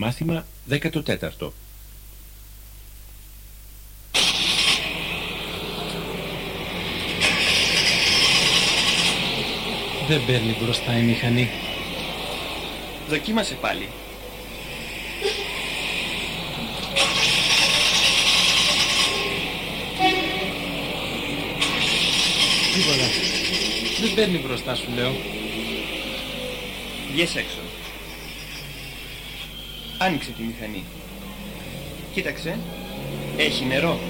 Μάθημα 14 Δεν παίρνει μπροστά η μηχανή. Δοκίμασε πάλι. Τίποτα. Δεν παίρνει μπροστά σου λέω. Βγες έξω. Άνοιξε τη μηχανή. Κοίταξε. Έχει νερό.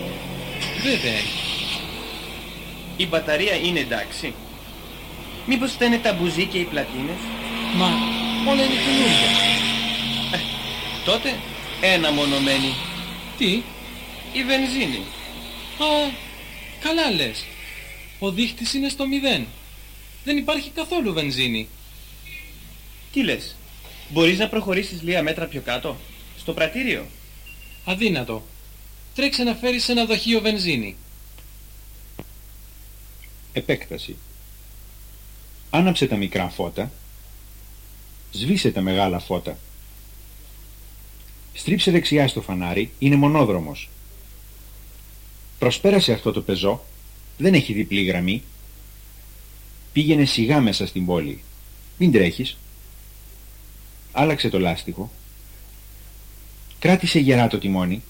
Βέβαια έχει. Η μπαταρία είναι εντάξει. Μήπως φταίνε τα μπουζί και οι πλατίνες; Μα όλα είναι καινούργια. Τότε ένα μόνο μένει. Τι; Η βενζίνη. Α, καλά λες. Ο δείχτης είναι στο μηδέν. Δεν υπάρχει καθόλου βενζίνη. Τι λες; Μπορείς να προχωρήσεις λίγα μέτρα πιο κάτω; Στο πρατήριο; Αδύνατο. Τρέξε να φέρεις ένα δοχείο βενζίνη. Επέκταση Άναψε τα μικρά φώτα Σβήσε τα μεγάλα φώτα Στρίψε δεξιά στο φανάρι, είναι μονόδρομος Προσπέρασε αυτό το πεζό Δεν έχει διπλή γραμμή Πήγαινε σιγά μέσα στην πόλη Μην τρέχεις Άλλαξε το λάστιχο. Κράτησε γερά το τιμόνι.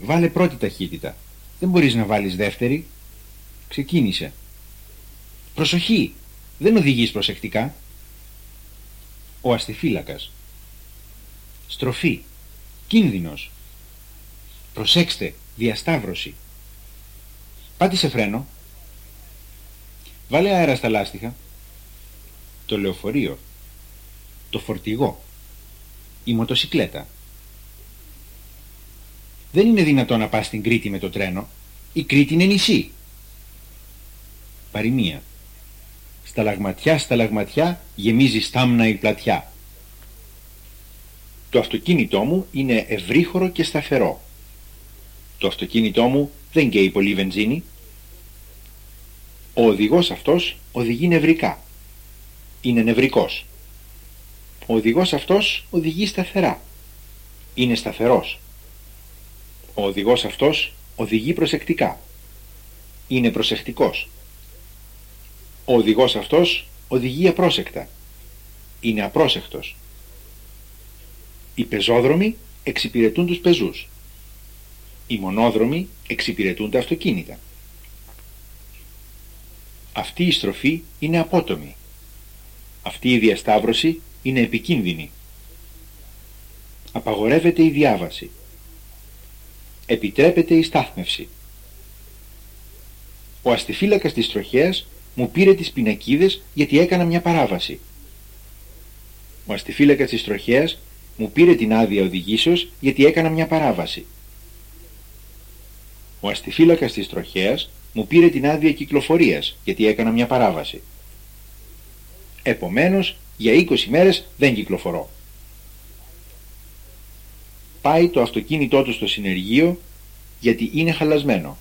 Βάλε πρώτη ταχύτητα. Δεν μπορείς να βάλεις δεύτερη. Ξεκίνησε. Προσοχή. Δεν οδηγείς προσεκτικά. Ο αστιφύλακας. Στροφή. Κίνδυνος. Προσέξτε. Διασταύρωση. Πάτησε φρένο. Βάλε αέρα στα λάστιχα. Το λεωφορείο Το φορτηγό Η μοτοσικλέτα Δεν είναι δυνατό να πας στην Κρήτη με το τρένο. Η Κρήτη είναι νησί. Παροιμία. Στα λαγματιά, στα λαγματιά γεμίζει στάμνα η πλατιά. Το αυτοκίνητό μου είναι ευρύχωρο και σταθερό. Το αυτοκίνητό μου δεν καίει πολύ βενζίνη. Ο οδηγός αυτός οδηγεί νευρικά. Είναι νευρικός Ο οδηγός αυτός οδηγεί σταθερά. Είναι σταθερός. Ο οδηγός αυτός οδηγεί προσεκτικά. Είναι προσεκτικός. Ο οδηγός αυτός οδηγεί απρόσεκτα. Είναι απρόσεκτος. Οι πεζόδρομοι εξυπηρετούν τους πεζούς. Οι μονόδρομοι εξυπηρετούν τα αυτοκίνητα. Αυτή η στροφή είναι απότομη. Αυτή η διασταύρωση είναι επικίνδυνη. Απαγορεύεται η διάβαση. Επιτρέπεται η στάθμευση. Ο αστιφύλακας της τροχέας μου πήρε τις πινακίδες γιατί έκανα μια παράβαση. Ο αστιφύλακας της τροχέας μου πήρε την άδεια οδηγήσεως γιατί έκανα μια παράβαση. Ο αστιφύλακας της τροχέας μου πήρε την άδεια κυκλοφορίας γιατί έκανα μια παράβαση. Επομένως, για 20 μέρες δεν κυκλοφορώ. Πάει το αυτοκίνητό του στο συνεργείο γιατί είναι χαλασμένο.